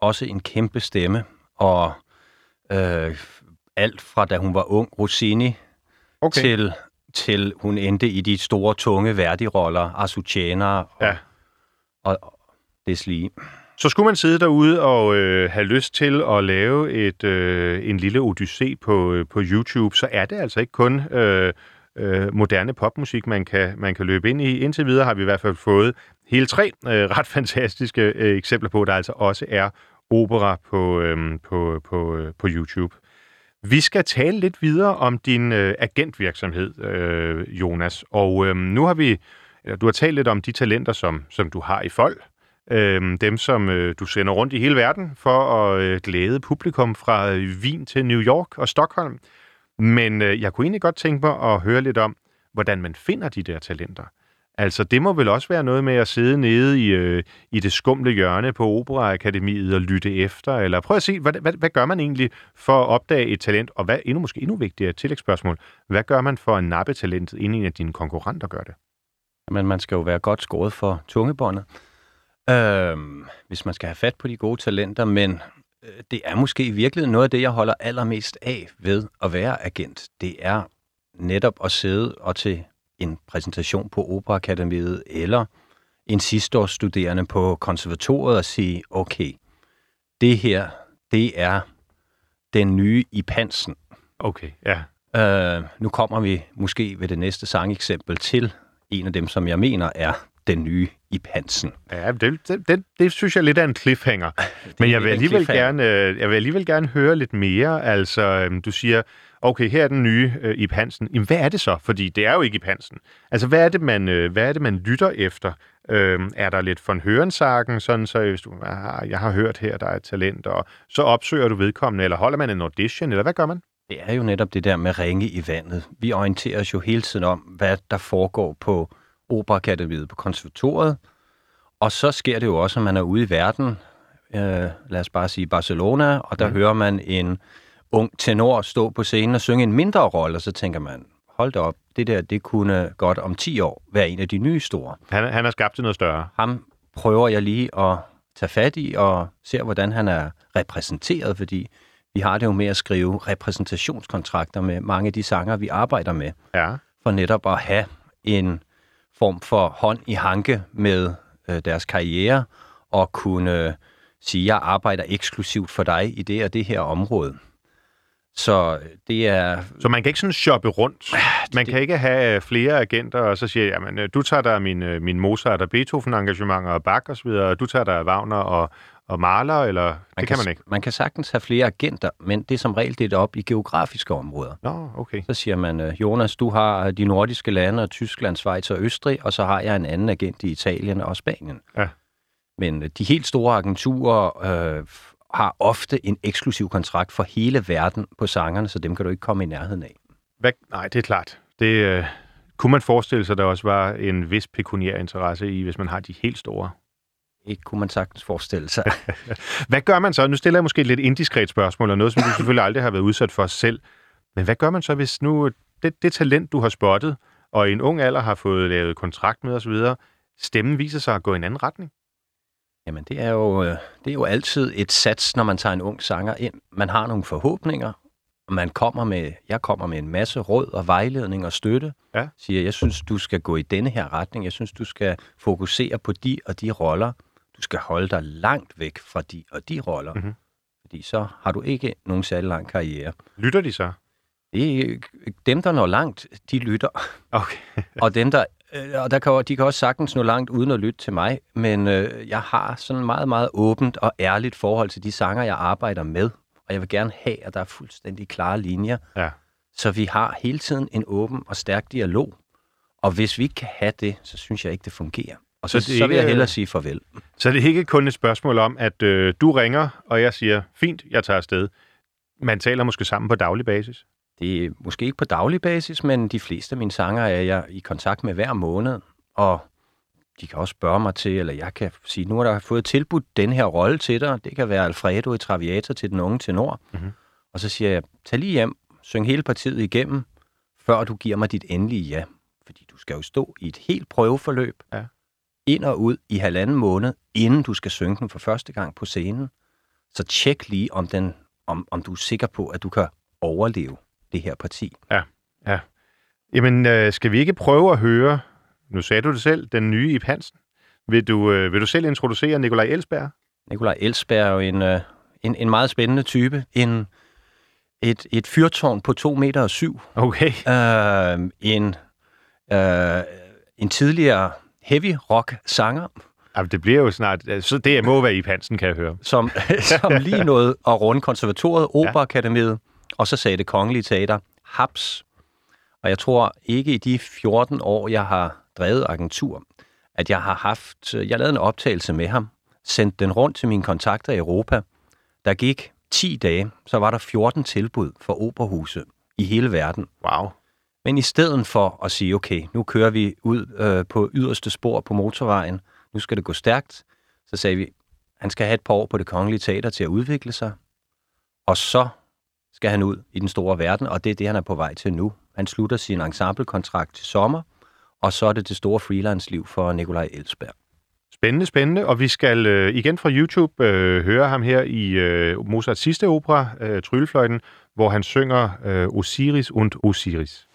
også en kæmpe stemme, og øh, alt fra da hun var ung, Rossini, Okay. til, til hun endte i de store, tunge værdiroller, Azucena og, Ja. og, og deslige. Så skulle man sidde derude og øh, have lyst til at lave et øh, en lille odyssé på, øh, på YouTube, så er det altså ikke kun øh, øh, moderne popmusik, man kan, man kan løbe ind i. Indtil videre har vi i hvert fald fået hele tre øh, ret <laughs> fantastiske øh, eksempler på, der altså også er opera på, øh, på, på, øh, på YouTube. Vi skal tale lidt videre om din øh, agentvirksomhed, øh, Jonas. Og øh, nu har vi, eller du har talt lidt om de talenter, som, som du har i folk. Øh, dem, som øh, du sender rundt i hele verden for at øh, glæde publikum fra øh, Wien til New York og Stockholm. Men øh, jeg kunne egentlig godt tænke mig at høre lidt om, hvordan man finder de der talenter. Altså, det må vel også være noget med at sidde nede i, øh, i det skumle hjørne på Operaakademiet og lytte efter, eller prøv at se, hvad, hvad, hvad gør man egentlig for at opdage et talent, og hvad endnu måske endnu vigtigere et tillægsspørgsmål, hvad gør man for at nappe talentet, inden en af dine konkurrenter gør det? Men man skal jo være godt skåret for tungebåndet, øh, hvis man skal have fat på de gode talenter. Men det er måske i virkeligheden noget af det, jeg holder allermest af ved at være agent. Det er netop at sidde og til en præsentation på Operaakademiet eller en sidste studerende på konservatoriet og sige, okay, det her, det er den nye i pansen. Okay, ja. Øh, nu kommer vi måske ved det næste sangeksempel til en af dem, som jeg mener er den nye i pansen. Ja, det, det, det, det synes jeg lidt er en cliffhanger. <laughs> Men jeg vil, alligevel gerne, øh, jeg vil alligevel gerne høre lidt mere. Altså, øhm, du siger, okay, her er den nye øh, Ib Hansen. Jamen, hvad er det så? Fordi det er jo ikke Ib Hansen. Altså, hvad er det, man, øh, hvad er det, man lytter efter? Øhm, er der lidt von Hørensagen, sådan så hvis du, ah, jeg har hørt her, der er et talent, og så opsøger du vedkommende, eller holder man en audition, eller hvad gør man? Det er jo netop det der med ringe i vandet. Vi orienterer os jo hele tiden om, hvad der foregår på Operaakademiet på konservatoriet. Og så sker det jo også, at man er ude i verden, øh, lad os bare sige Barcelona, og der mm. hører man en ung tenor stå på scenen og synge en mindre rolle, og så tænker man, hold da op, det der, det kunne godt om 10 år være en af de nye store. Han, han er skabt til noget større. Ham prøver jeg lige at tage fat i og ser, hvordan han er repræsenteret, fordi vi har det jo med at skrive repræsentationskontrakter med mange af de sanger, vi arbejder med, Ja. for netop at have en form for hånd i hanke med øh, deres karriere og kunne øh, sige, jeg arbejder eksklusivt for dig i det og det her område. Så øh, det er Så man kan ikke sådan shoppe rundt. Man kan ikke have øh, flere agenter, og så siger jamen, du tager dig min, øh, min Mozart og Beethoven-engagementer og Bach og så videre, og du tager dig Wagner og, og Mahler, eller det kan man ikke. Man kan sagtens have flere agenter, men det er som regel delt op i geografiske områder. Nå, okay. Så siger man, øh, Jonas, du har de nordiske lande, og Tyskland, Schweiz og Østrig, og så har jeg en anden agent i Italien og Spanien. Ja. Men øh, de helt store agenturer øh, har ofte en eksklusiv kontrakt for hele verden på sangerne, så dem kan du ikke komme i nærheden af. Hvad? Nej, det er klart. Det øh, kunne man forestille sig, at der også var en vis pekuniær interesse i, hvis man har de helt store. Ikke kunne man sagtens forestille sig. <laughs> Hvad gør man så? Nu stiller jeg måske et lidt indiskret spørgsmål, og noget, som du <laughs> selvfølgelig aldrig har været udsat for selv. Men hvad gør man så, hvis nu det, det talent, du har spottet, og i en ung alder har fået lavet kontrakt med osv., stemmen viser sig at gå i en anden retning? Jamen, det er, jo, øh, det er jo altid et sats, når man tager en ung sanger ind. Man har nogle forhåbninger, og man kommer med, jeg kommer med en masse råd og vejledning og støtte. Ja. Siger, jeg synes, du skal gå i denne her retning. Jeg synes, du skal fokusere på de og de roller. Du skal holde dig langt væk fra de og de roller. Mhm. Fordi så har du ikke nogen særlig lang karriere. Lytter de så? Det dem, der når langt, de lytter. Okay. <laughs> Og dem, der, øh, og der kan, de kan også sagtens nå langt uden at lytte til mig, men øh, jeg har sådan meget, meget åbent og ærligt forhold til de sanger, jeg arbejder med. Og jeg vil gerne have, at der er fuldstændig klare linjer, Ja. så vi har hele tiden en åben og stærk dialog Og hvis vi ikke kan have det, så synes jeg ikke, det fungerer. Og så, Så det så vil jeg hellere sige farvel. Så det er ikke kun et spørgsmål om, at øh, du ringer, og jeg siger, fint, jeg tager afsted. Man taler måske sammen på daglig basis. Det er måske ikke på daglig basis, men de fleste af mine sanger er jeg i kontakt med hver måned. Og de kan også spørge mig til, eller jeg kan sige, nu har der fået tilbudt den her rolle til dig. Det kan være Alfredo i Traviata til den unge tenor. Mhm. Og så siger jeg, tag lige hjem, syng hele partiet igennem, før du giver mig dit endelige ja. Fordi du skal jo stå i et helt prøveforløb, Ja. Ind og ud i halvanden måned, inden du skal synge den for første gang på scenen. Så tjek lige, om, den, om, om du er sikker på, at du kan overleve det her parti. Jamen, øh, skal vi ikke prøve at høre, nu sagde du det selv, den nye Ip Hansen. Vil du, øh, vil du selv introducere Nikolaj Elsberg? Nikolaj Elsberg er jo en, øh, en, en meget spændende type. En, et, et fyrtårn på 2 meter og syv. Okay. Øh, en, øh, en tidligere heavy rock sanger, Jamen, det bliver jo snart... øh, Så det må være Ip Hansen, kan jeg høre. som, <laughs> som lige nåede at runde konservatoriet, Operakademiet, og så sagde det kongelige teater, haps. Og jeg tror ikke i de 14 år, jeg har drevet agentur, at jeg har haft... Jeg lavede en optagelse med ham, sendte den rundt til mine kontakter i Europa. Der gik 10 dage, så var der 14 tilbud for operahuse i hele verden. Wow. Men i stedet for at sige, okay, nu kører vi ud øh, på yderste spor på motorvejen, nu skal det gå stærkt, så sagde vi, han skal have et par år på det kongelige teater til at udvikle sig, og så skal han ud i den store verden, og det er det, han er på vej til nu. Han slutter sin ensemblekontrakt til sommer, og så er det det store freelance-liv for Nikolaj Elsberg. Spændende, spændende. Og vi skal øh, igen fra YouTube øh, høre ham her i øh, Mozarts sidste opera, øh, Tryllefløjten, hvor han synger øh, Osiris und Osiris.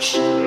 Shh.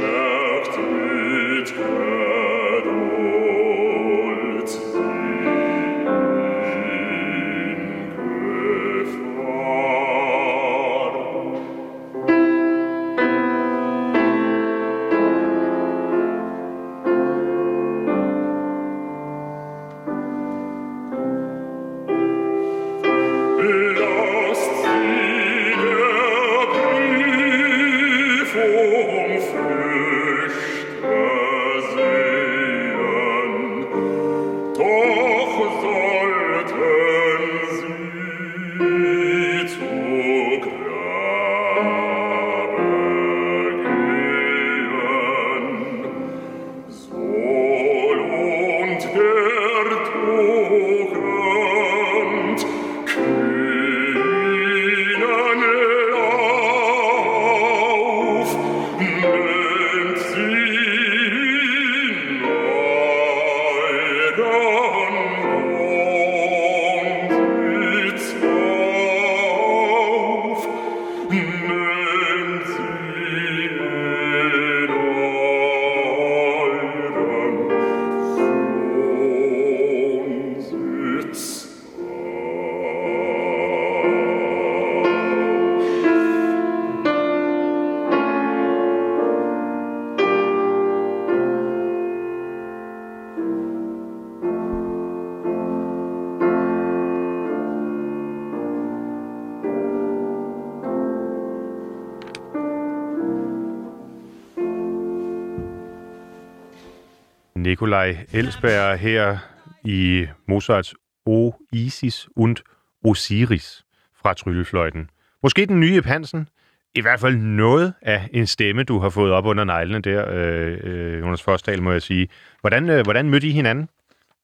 Nikolaj Elsberg her i Mozarts O Isis und Osiris fra Tryllefløjten. Måske den nye Ip Hansen. I hvert fald noget af en stemme, du har fået op under neglene der, øh, øh, Jonas Forsdal, må jeg sige. Hvordan, øh, hvordan mødte I hinanden?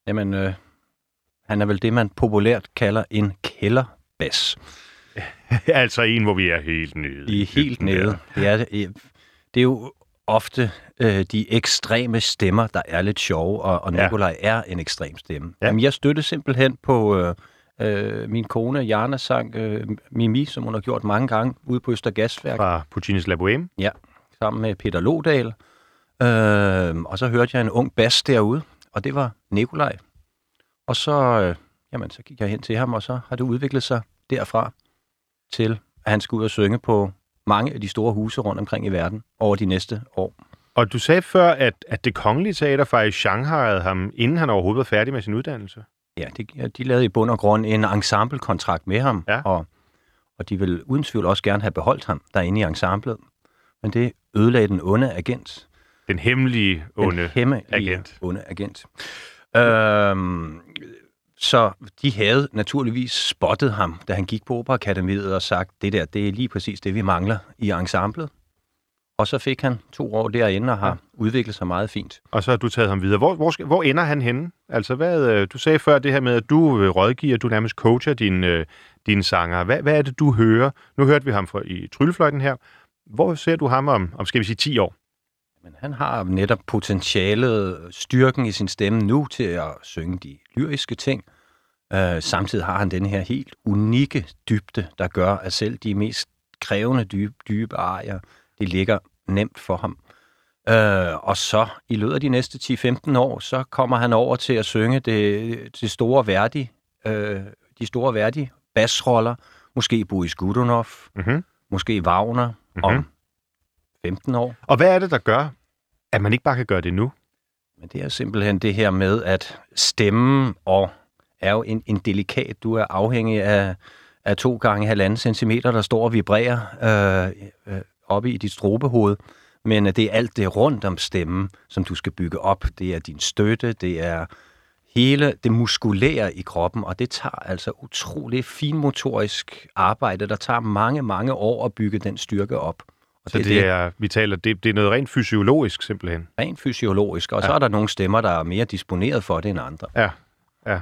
Jamen, øh, Han er vel det, man populært kalder en kælderbas. <laughs> altså en, hvor vi er helt nede. De er helt nede. Det er, det er jo ofte øh, de ekstreme stemmer, der er lidt sjove, og, og Ja. Nikolaj er en ekstrem stemme. Ja. Jamen, jeg støttede simpelthen på øh, øh, min kone, Jana, sang øh, Mimi, som hun har gjort mange gange, ude på Østergasværk, Fra Puccinis La Boheme. sammen med Peter Lodal. Øh, og så hørte jeg en ung bas derude, og det var Nikolaj. Og så, øh, jamen, så gik jeg hen til ham, og så har det udviklet sig derfra til, at han skal ud og synge på mange af de store huse rundt omkring i verden over de næste år. Og du sagde før, at, at det kongelige teater faktisk Shanghai'ede ham, inden han overhovedet var færdig med sin uddannelse. Ja, de, ja, de lavede i bund og grund en ensemblekontrakt med ham, Ja. og, og de vil uden tvivl også gerne have beholdt ham derinde i ensemblet. Men det ødelagde den onde agent. Den hemmelige onde. den hemmelige agent. onde agent. Øhm, så de havde naturligvis spottet ham, da han gik på Operakademiet og sagt, det der, det er lige præcis det, vi mangler i ensemblet. Og så fik han to år derinde og har ja. udviklet sig meget fint. Og så har du taget ham videre. Hvor, hvor, hvor ender han henne? Altså, hvad, øh, du sagde før det her med, at du øh, rådgiver, du nærmest coacher dine, øh, dine sanger. Hvad, hvad er det, du hører? Nu hørte vi ham fra, i Tryllefløjten her. Hvor ser du ham om, om skal vi sige, 10 år? Men han har netop potentialet, styrken i sin stemme nu til at synge de lyriske ting. Øh, samtidig har han den her helt unikke dybde, der gør, at selv de mest krævende dybe, dybe arier, det ligger nemt for ham. Øh, og så i løbet af de næste 10-15 år, så kommer han over til at synge det, det store værdi, øh, de store værdi basroller, måske Boris Godunov, Mm-hmm. måske Wagner mm-hmm. om 15 år. Og hvad er det, der gør, at man ikke bare kan gøre det nu? Men det er simpelthen det her med, at stemmen og er jo en, en delikat. Du er afhængig af, af to gange halvanden centimeter, der står og vibrerer øh, øh, oppe i dit strobehoved. Men det er alt det rundt om stemmen, som du skal bygge op. Det er din støtte, det er hele det muskulære i kroppen, og det tager altså utrolig finmotorisk arbejde, der tager mange, mange år at bygge den styrke op. Så det, er, vi taler, det, det er noget rent fysiologisk simpelthen. rent fysiologisk, og ja. Så er der nogle stemmer, der er mere disponeret for det end andre. Ja, ja.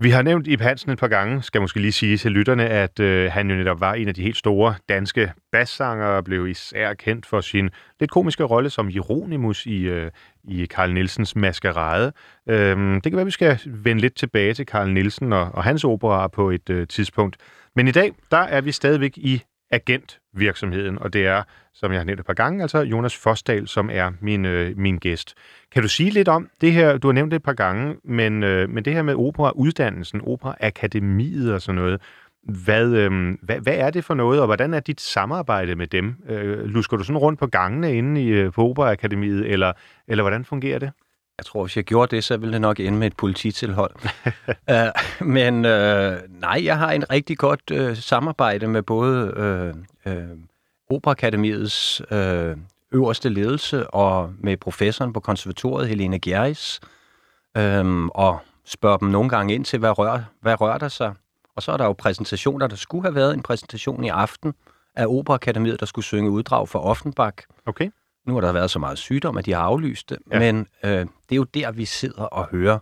Vi har nævnt Ib Hansen et par gange, skal måske lige sige til lytterne, at øh, han jo netop var en af de helt store danske bassanger og blev især kendt for sin lidt komiske rolle som Hieronymus i, øh, i Carl Nielsens Maskerade. Øhm, det kan være, at vi skal vende lidt tilbage til Carl Nielsen og, og hans opera på et øh, tidspunkt. Men i dag, der er vi stadigvæk i agentvirksomheden, og det er, som jeg har nævnt et par gange, altså Jonas Fosdal, som er min, øh, min gæst. Kan du sige lidt om det her, du har nævnt det et par gange, men, øh, men det her med operauddannelsen, operaakademiet og sådan noget, hvad, øh, hvad, hvad er det for noget, og hvordan er dit samarbejde med dem? Øh, lusker du sådan rundt på gangene inde i, øh, på Operaakademiet, eller, eller hvordan fungerer det? Jeg tror, hvis jeg gjorde det, så ville det nok ende med et polititilhold. uh, <laughs> men uh, nej, jeg har en rigtig godt uh, samarbejde med både uh, uh, Operakademiets uh, øverste ledelse og med professoren på konservatoriet, Helene Gjerris, um, og spørger dem nogle gange ind til, hvad rører, hvad rører der sig. Og så er der jo præsentationer. Der skulle have været en præsentation i aften af Operakademiet, der skulle synge uddrag for Offenbach. Okay. Nu har der været så meget sygdom, at de har aflyst det, Ja. men øh, det er jo der, vi sidder og hører,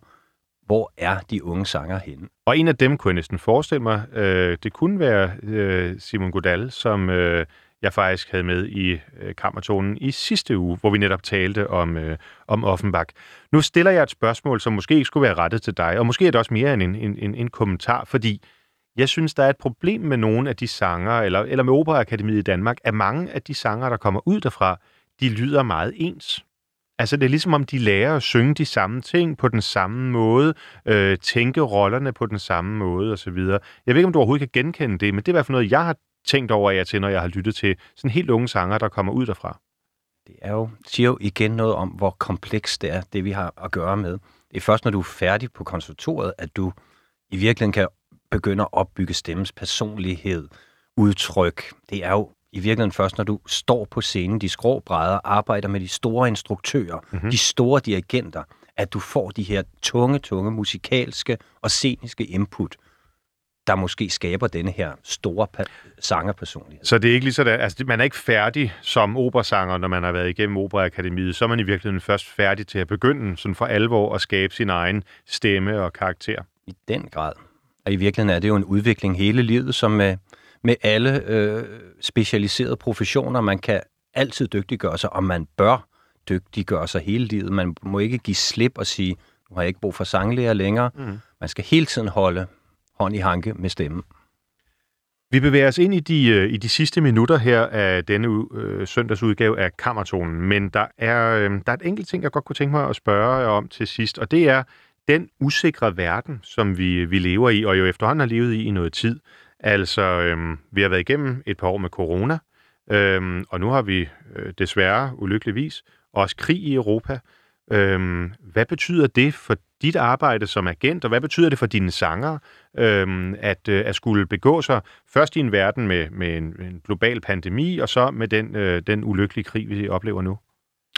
hvor er de unge sanger henne. Og en af dem kunne jeg næsten forestille mig, øh, det kunne være øh, Simon Godal, som øh, jeg faktisk havde med i øh, Kammertonen i sidste uge, hvor vi netop talte om, øh, om Offenbach. Nu stiller jeg et spørgsmål, som måske ikke skulle være rettet til dig, og måske er det også mere end en, en, en, en kommentar, fordi jeg synes, der er et problem med nogle af de sanger, eller, eller med Operaakademiet i Danmark, at mange af de sanger, der kommer ud derfra, de lyder meget ens. Altså, det er ligesom om, de lærer at synge de samme ting på den samme måde, øh, tænke rollerne på den samme måde osv. Jeg ved ikke, om du overhovedet kan genkende det, men det er i hvert fald noget, jeg har tænkt over jer til, når jeg har lyttet til sådan helt unge sanger, der kommer ud derfra. Det er jo, siger jo igen noget om, hvor komplekst det er, det vi har at gøre med. Det er først, når du er færdig på konservatoriet, at du i virkeligheden kan begynde at opbygge stemmens personlighed, udtryk. Det er jo i virkeligheden først, når du står på scenen, de skråbrædder, arbejder med de store instruktører, Mhm. mm-hmm. de store dirigenter, at du får de her tunge, tunge musikalske og sceniske input, der måske skaber denne her store sangerpersonlighed. Så det er ikke lige sådan, altså man er ikke færdig som operasanger, når man har været igennem Operaakademiet. Så er man i virkeligheden først færdig til at begynde sådan for alvor at skabe sin egen stemme og karakter. I den grad. Og i virkeligheden er det jo en udvikling hele livet, som med, alle øh, specialiserede professioner, man kan altid dygtiggøre sig, og man bør dygtiggøre sig hele livet. Man må ikke give slip og sige, nu har jeg ikke brug for sanglærer længere. Mm. Man skal hele tiden holde hånd i hanke med stemmen. Vi bevæger os ind i de, øh, i de sidste minutter her af denne øh, søndagsudgave af Kammertonen, men der er, øh, der er et enkelt ting, jeg godt kunne tænke mig at spørge jer om til sidst, og det er den usikre verden, som vi, vi lever i, og jo efterhånden har levet i i noget tid. Altså, øh, vi har været igennem et par år med corona, øh, og nu har vi øh, desværre ulykkeligvis også krig i Europa. Øh, hvad betyder det for dit arbejde som agent, og hvad betyder det for dine sanger, øhm, at, øh, at skulle begå sig først i en verden med, med en, en global pandemi, og så med den, øh, den ulykkelige krig, vi oplever nu?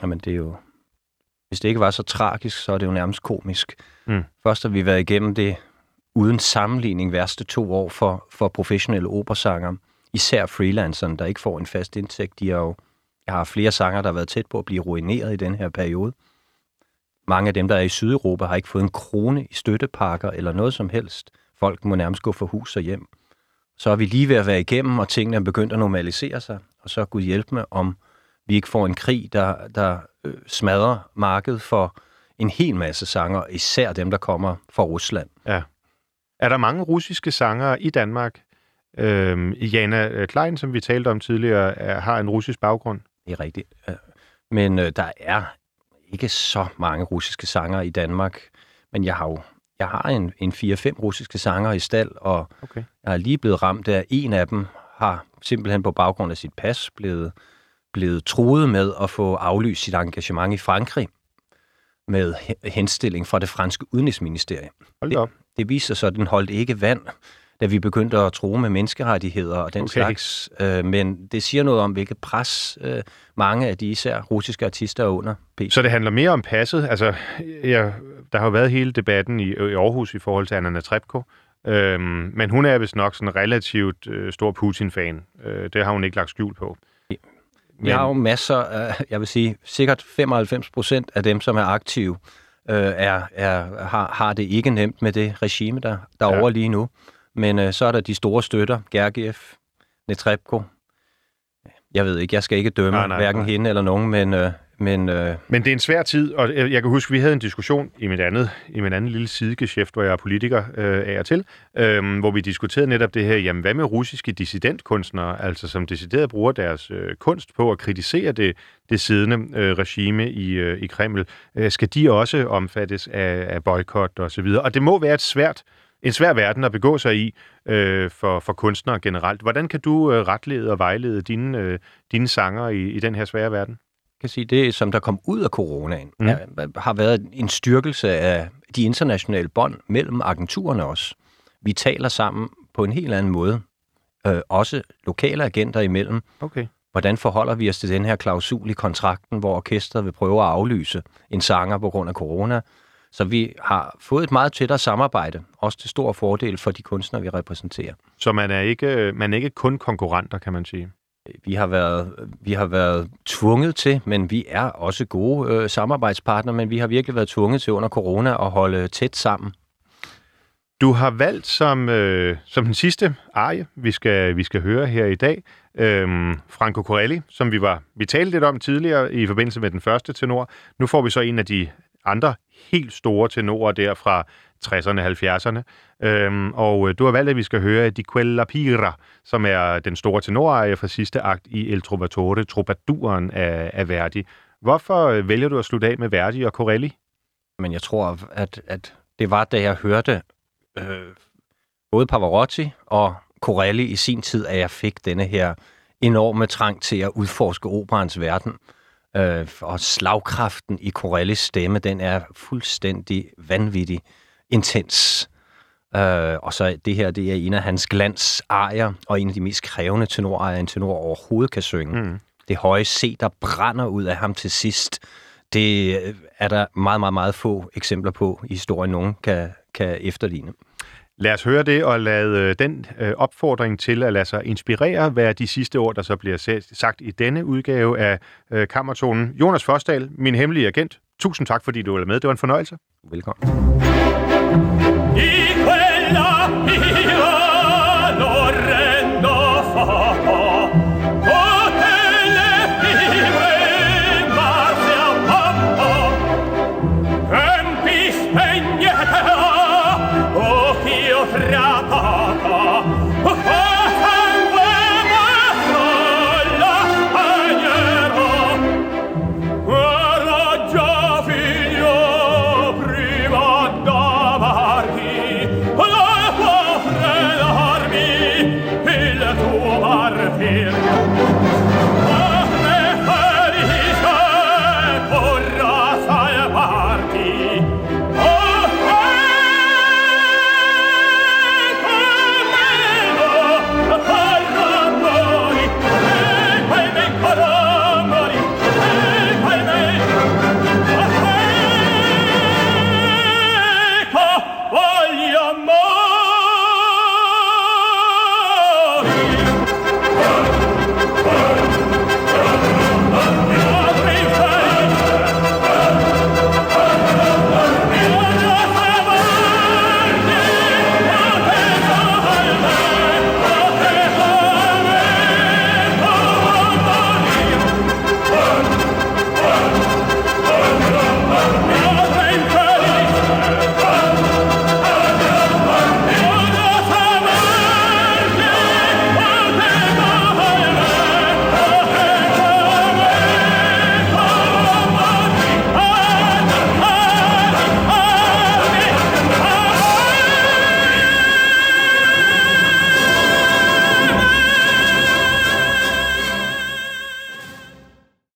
Jamen, det er jo... Hvis det ikke var så tragisk, så er det jo nærmest komisk. Mm. Først har vi været igennem det uden sammenligning værste to år for, for professionelle operasanger. Især freelanceren, der ikke får en fast indtægt. De er jo, jeg har flere sanger, der har været tæt på at blive ruineret i den her periode. Mange af dem, der er i Sydeuropa, har ikke fået en krone i støttepakker eller noget som helst. Folk må nærmest gå for hus og hjem. Så er vi lige ved at være igennem, og tingene er begyndt at normalisere sig. Og så Gud hjælpe med, om vi ikke får en krig, der, der øh, smadrer markedet for en hel masse sanger, især dem, der kommer fra Rusland. Ja. Er der mange russiske sangere i Danmark? Øhm, Jana Klein, som vi talte om tidligere, er, har en russisk baggrund. Det er rigtigt. Øh, Men øh, der er ikke så mange russiske sanger i Danmark. Men jeg har jo jeg har en, en 4-5 russiske sanger i stald, og Okay. jeg er lige blevet ramt af, en af dem har simpelthen på baggrund af sit pas blevet, blevet truet med at få aflyst sit engagement i Frankrig med he- henstilling fra det franske udenrigsministerium. Hold op. Det viser sig så, at den holdt ikke vand, da vi begyndte at tro med menneskerettigheder og den Okay. slags. Øh, men det siger noget om, hvilket pres øh, mange af de især russiske artister er under. P. Så det handler mere om passet. Altså, jeg, der har jo været hele debatten i, i Aarhus i forhold til Anna Netrebko. Øhm, men hun er vist nok sådan en relativt øh, stor Putin-fan. Øh, det har hun ikke lagt skjul på. Vi har jo masser af, jeg vil sige, sikkert 95 procent af dem, som er aktive, øh, er, er, har, har det ikke nemt med det regime, der, der er Ja. over lige nu. Men øh, så er der de store støtter, Gergiev, Netrebko. Jeg ved ikke, jeg skal ikke dømme Nej, nej, hverken nej. hende eller nogen, men, øh, men øh, Men det er en svær tid, og jeg kan huske, vi havde en diskussion i mit andet, i min anden lille sidegeschæft, hvor jeg er politiker øh, af og til, øh, hvor vi diskuterede netop det her, jamen hvad med russiske dissidentkunstnere, altså som decideret bruger deres øh, kunst på at kritisere det, det siddende øh, regime i, øh, i Kreml, øh, skal de også omfattes af, af boykot og så videre. Og det må være et svært, en svær verden at begå sig i øh, for, for kunstnere generelt. Hvordan kan du øh, retlede og vejlede dine, øh, dine sanger i, i den her svære verden? Kan sige, det som der kom ud af coronaen, Mm. er, har været en styrkelse af de internationale bånd mellem agenturerne også. Vi taler sammen på en helt anden måde. Øh, også lokale agenter imellem. Okay. Hvordan forholder vi os til den her klausul i kontrakten, hvor orkestret vil prøve at aflyse en sanger på grund af corona? Så vi har fået et meget tættere samarbejde, også til stor fordel for de kunstnere, vi repræsenterer. Så man er ikke, man er ikke kun konkurrenter, kan man sige. Vi har været, vi har været tvunget til, men vi er også gode øh, samarbejdspartnere, men vi har virkelig været tvunget til under corona at holde tæt sammen. Du har valgt som, øh, som den sidste arie, vi skal, vi skal høre her i dag, øh, Franco Corelli, som vi var vi talte lidt om tidligere i forbindelse med den første tenor. Nu får vi så en af de andre helt store tenorer der fra 60'erne og 70'erne. Øhm, og øh, du har valgt, at vi skal høre Di Quella Pira, som er den store tenorarie fra sidste akt i El Trovatore, Trubaduren af, af Verdi. Hvorfor øh, vælger du at slutte af med Verdi og Corelli? Men jeg tror, at, at det var, da jeg hørte øh, både Pavarotti og Corelli i sin tid, at jeg fik denne her enorme trang til at udforske operans verden. Øh, og slagkraften i Corellis stemme, den er fuldstændig vanvittig intens. Øh, og så det her, det er en af hans glansarier, og en af de mest krævende tenorarier, en tenor overhovedet kan synge. Mm. Det høje C, der brænder ud af ham til sidst, det er der meget, meget, meget få eksempler på i historien, nogen kan, kan efterligne. Lad os høre det, og lad øh, den øh, opfordring til at lade sig inspirere være de sidste ord, der så bliver sagt i denne udgave af øh, Kammertonen. Jonas Forsdal, min hemmelige agent, tusind tak, fordi du var med. Det var en fornøjelse. Velkommen.